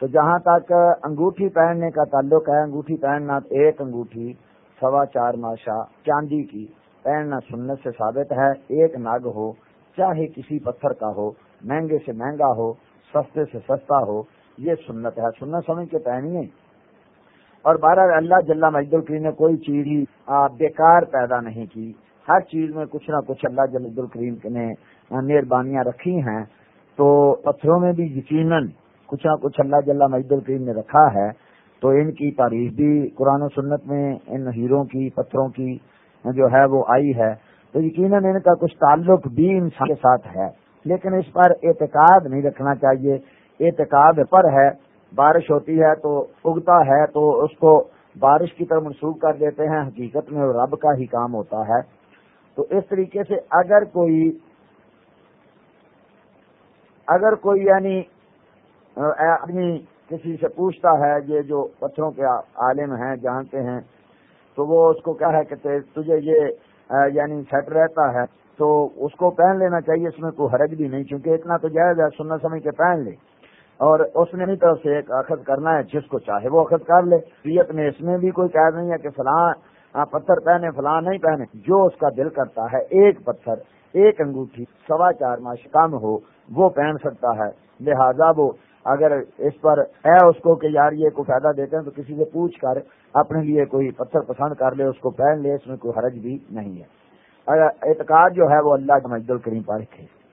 تو جہاں تک انگوٹھی پہننے کا تعلق ہے، انگوٹھی پہننا ایک انگوٹھی، سوا چار ماشا چاندی کی پہننا سنت سے ثابت ہے، ایک نگ ہو، چاہے کسی پتھر کا ہو، مہنگے سے مہنگا ہو، سستے سے سستا ہو، یہ سنت ہے۔ سنت سمجھ کے پہنیے۔ اور بارہ اللہ جل مجد الکریم نے کوئی چیز ہی بیکار پیدا نہیں کی۔ ہر چیز میں کچھ نہ کچھ اللہ جلد الکریم نے مہربانیاں رکھی ہیں۔ تو پتھروں میں بھی یقیناً کچھ نہ کچھ اللہ جل مجد الکریم نے رکھا ہے، تو ان کی تعریف بھی قرآن و سنت میں ان ہیروں کی، پتھروں کی جو ہے وہ آئی ہے۔ تو یقیناً ان کا کچھ تعلق بھی انسان کے ساتھ ہے۔ لیکن اس پر اعتقاد نہیں رکھنا چاہیے۔ اعتقاد پر ہے، بارش ہوتی ہے تو اگتا ہے تو اس کو بارش کی طرف منسوخ کر دیتے ہیں۔ حقیقت میں رب کا ہی کام ہوتا ہے۔ تو اس طریقے سے اگر کوئی اگر کوئی یعنی آدمی کسی سے پوچھتا ہے یہ جو پتھروں کے عالم ہیں، جانتے ہیں، تو وہ اس کو کیا ہے کہ تجھے یہ یعنی سیٹ رہتا ہے، تو اس کو پہن لینا چاہیے، اس میں کوئی حرج بھی نہیں کیونکہ اتنا تو جائز ہے سننا سمجھ کے پہن لے۔ اور اس نے نہیں طرف سے ایک اخذ کرنا ہے، جس کو چاہے وہ اخذ کر لے۔ ریت میں اس میں بھی کوئی قید نہیں ہے کہ فلاں پتھر پہنے، فلاں نہیں پہنے۔ جو اس کا دل کرتا ہے، ایک پتھر، ایک انگوٹھی، سوا چار ماش کم ہو، وہ پہن سکتا ہے۔ لہذا وہ اگر اس پر ہے اس کو کہ یار یہ کوئی فائدہ دیتے ہیں تو کسی سے پوچھ کر اپنے لیے کوئی پتھر پسند کر لے، اس کو پہن لے، اس میں کوئی حرج بھی نہیں ہے۔ اگر اعتقاد جو ہے وہ اللہ کے مجد الکریم پر رکھے۔